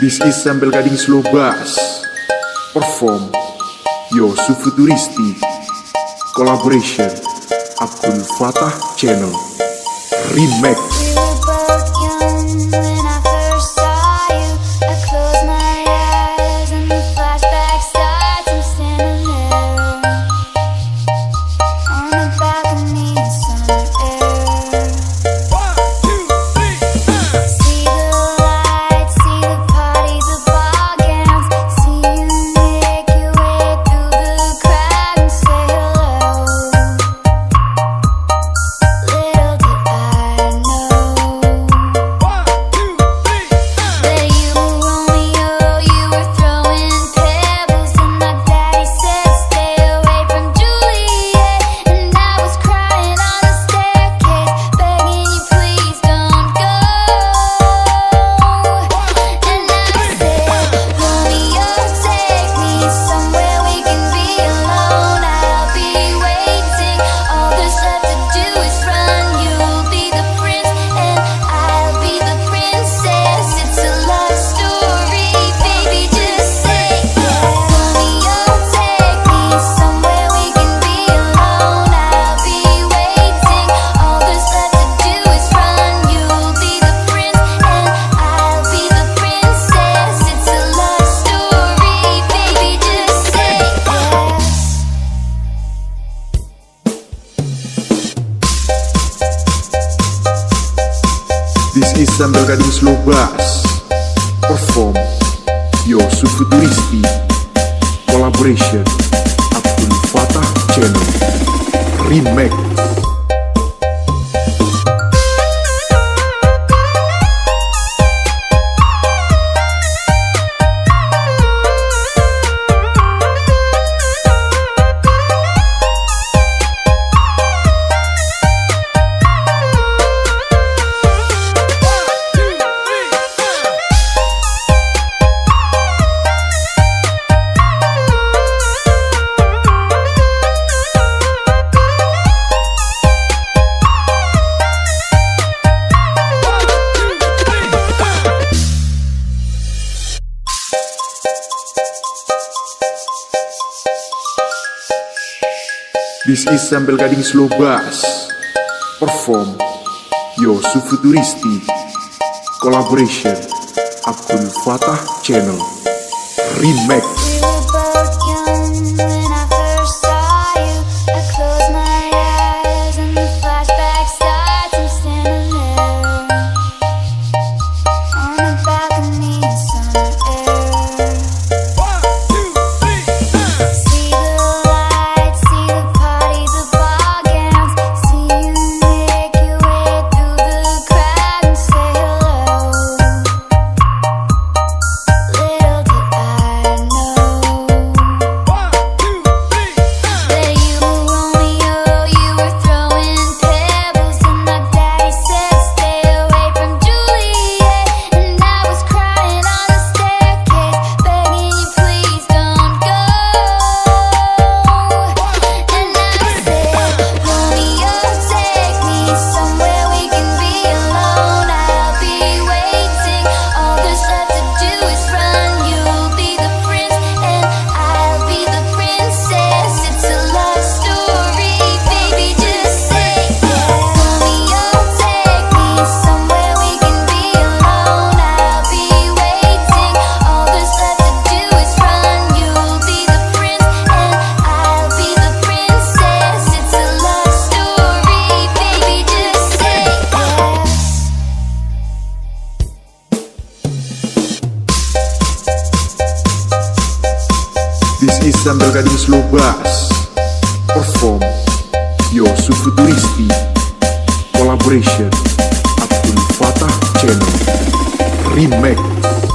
This is Sampel Gading Slow Bass. Perform Yosu Futuristi Collaboration Abdul Fatah Channel. Remake. This is Sandal Gading Slow Bass. Perform Yosuf Futuristi Collaboration. Abdul Fatah Channel. Remake. This is Sampel Gading Slow Bass. Perform yo Futuristi Collaboration Abdul Fatah Channel. Remake sambil gadis slow bass Perform Yosu Futuristi Collaboration. Abdul Fatah Channel. Remake.